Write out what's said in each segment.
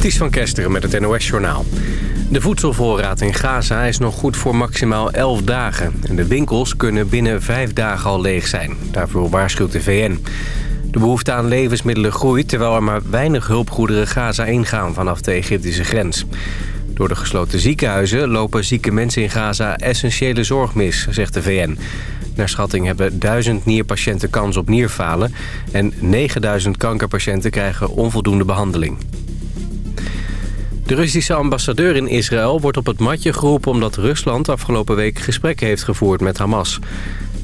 Ties van Kesteren met het NOS-journaal. De voedselvoorraad in Gaza is nog goed voor maximaal 11 dagen. En de winkels kunnen binnen 5 dagen al leeg zijn. Daarvoor waarschuwt de VN. De behoefte aan levensmiddelen groeit... terwijl er maar weinig hulpgoederen Gaza ingaan vanaf de Egyptische grens. Door de gesloten ziekenhuizen lopen zieke mensen in Gaza essentiële zorg mis, zegt de VN. Naar schatting hebben duizend nierpatiënten kans op nierfalen... en 9000 kankerpatiënten krijgen onvoldoende behandeling. De Russische ambassadeur in Israël wordt op het matje geroepen... omdat Rusland afgelopen week gesprekken heeft gevoerd met Hamas.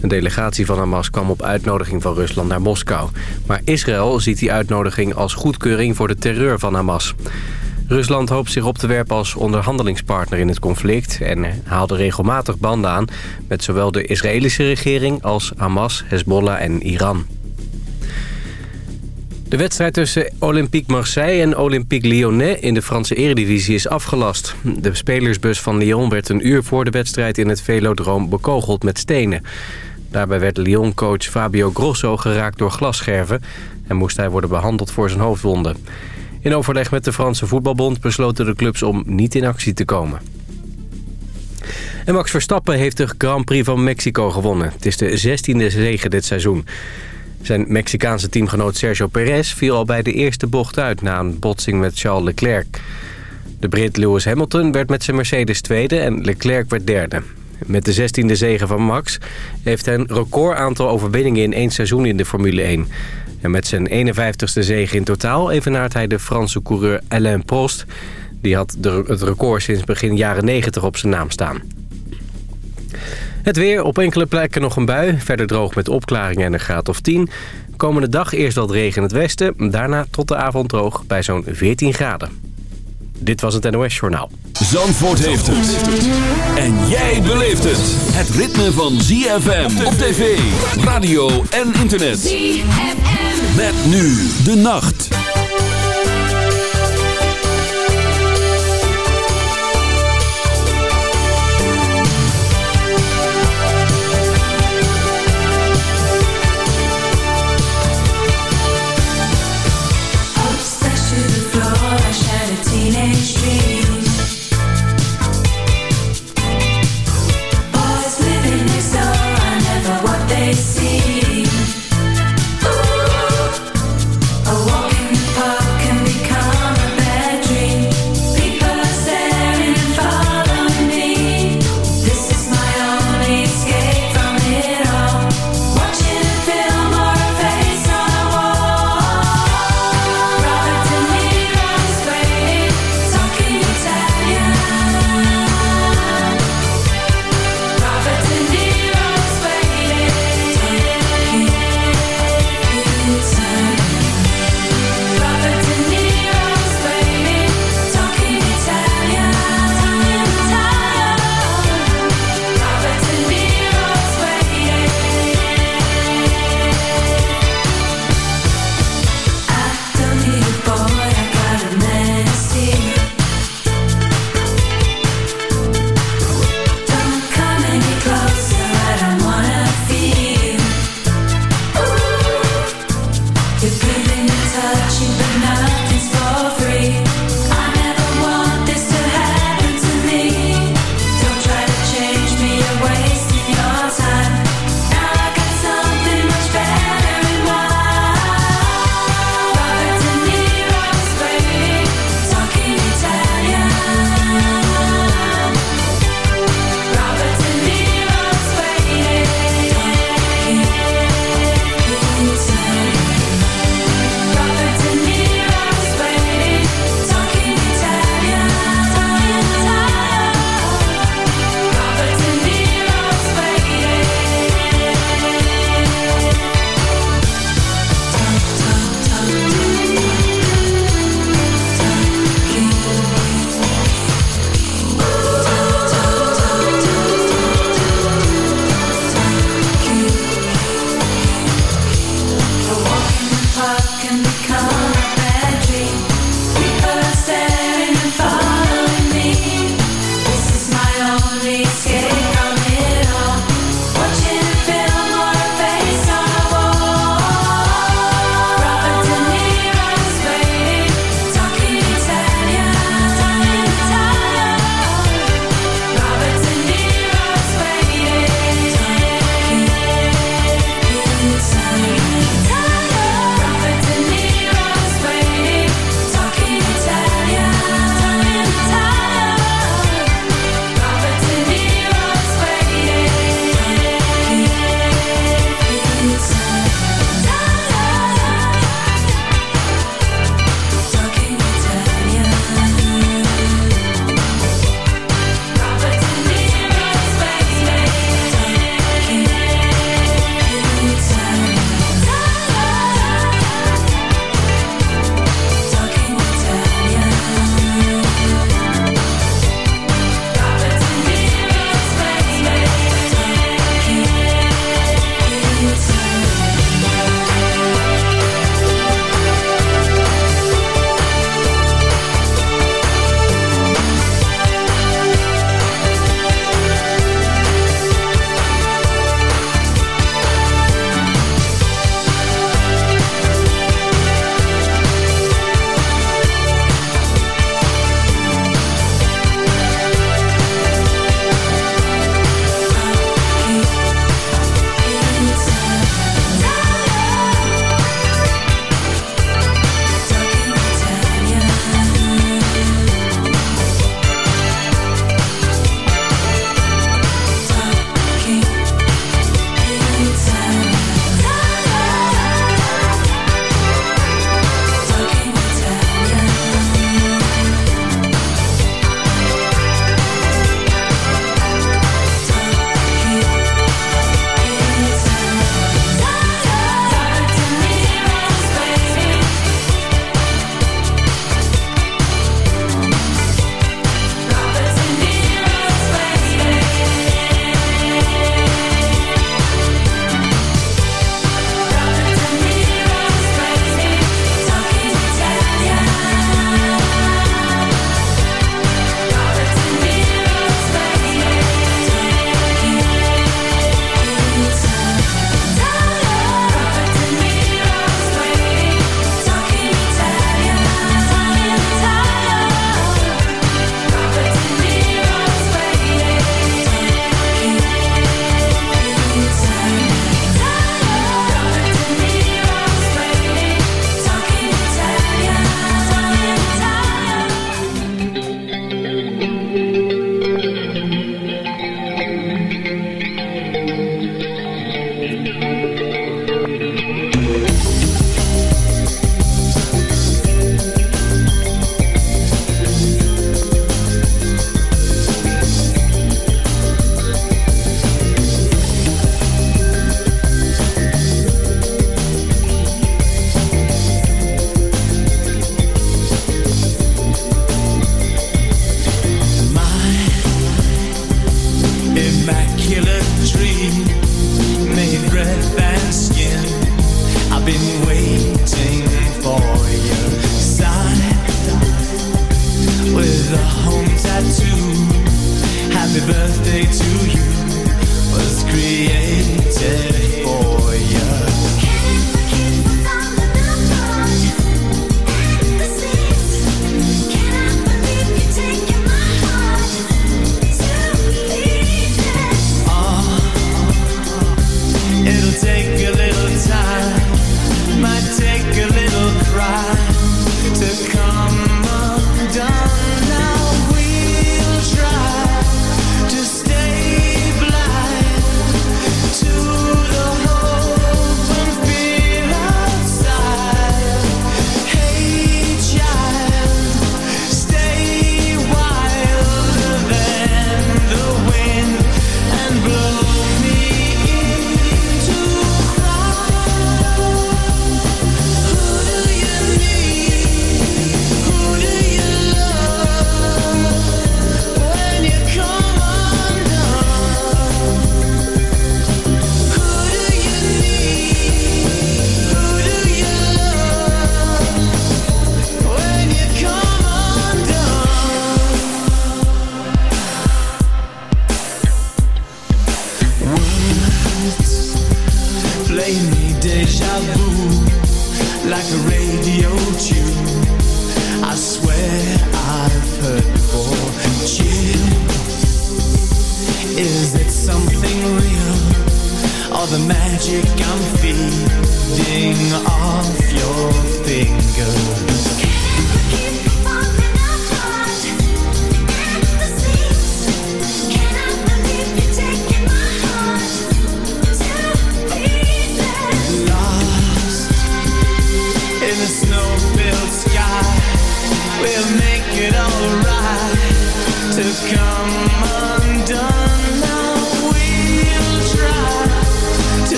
Een delegatie van Hamas kwam op uitnodiging van Rusland naar Moskou. Maar Israël ziet die uitnodiging als goedkeuring voor de terreur van Hamas. Rusland hoopt zich op te werpen als onderhandelingspartner in het conflict... en haalde regelmatig banden aan met zowel de Israëlische regering... als Hamas, Hezbollah en Iran. De wedstrijd tussen Olympique Marseille en Olympique Lyonnais in de Franse eredivisie is afgelast. De spelersbus van Lyon werd een uur voor de wedstrijd in het velodroom bekogeld met stenen. Daarbij werd Lyon-coach Fabio Grosso geraakt door glasscherven en moest hij worden behandeld voor zijn hoofdwonden. In overleg met de Franse voetbalbond besloten de clubs om niet in actie te komen. En Max Verstappen heeft de Grand Prix van Mexico gewonnen. Het is de 16e zege dit seizoen. Zijn Mexicaanse teamgenoot Sergio Perez viel al bij de eerste bocht uit... na een botsing met Charles Leclerc. De Brit Lewis Hamilton werd met zijn Mercedes tweede en Leclerc werd derde. Met de 16e zege van Max heeft hij een record aantal overwinningen in één seizoen in de Formule 1. En met zijn 51ste zege in totaal evenaart hij de Franse coureur Alain Prost. Die had het record sinds begin jaren 90 op zijn naam staan. Het weer, op enkele plekken nog een bui. Verder droog met opklaringen en een graad of 10. Komende dag eerst wat regen in het westen. Daarna tot de avond droog bij zo'n 14 graden. Dit was het NOS Journaal. Zandvoort heeft het. En jij beleeft het. Het ritme van ZFM op tv, radio en internet. ZFM. Met nu de nacht.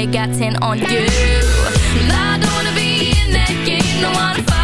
they got 10 on you. I don't wanna be in that game, don't wanna follow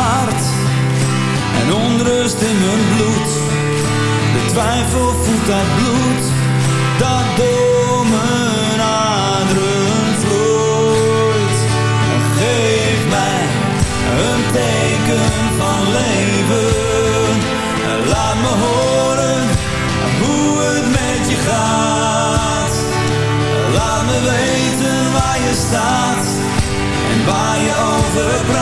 hart en onrust in mijn bloed. De twijfel voelt dat bloed dat door mijn aderen vloeit. Geef mij een teken van leven. Laat me horen hoe het met je gaat. Laat me weten waar je staat en waar je over praat.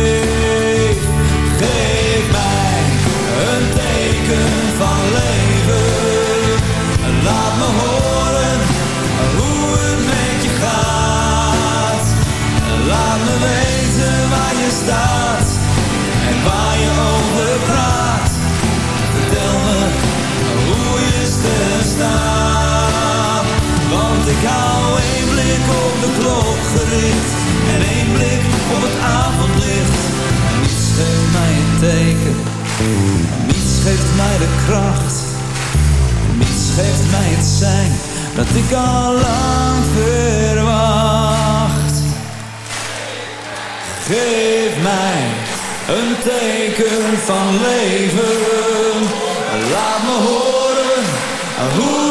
me horen hoe het met je gaat. Laat me weten waar je staat en waar je over praat. Vertel me hoe je staat. Want ik hou één blik op de klok gericht en één blik op het avondlicht. Niets geeft mij een teken, niets geeft mij de kracht Geef geeft mij het zijn dat ik al lang verwacht. Geef mij een teken van leven, laat me horen hoe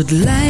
het lijkt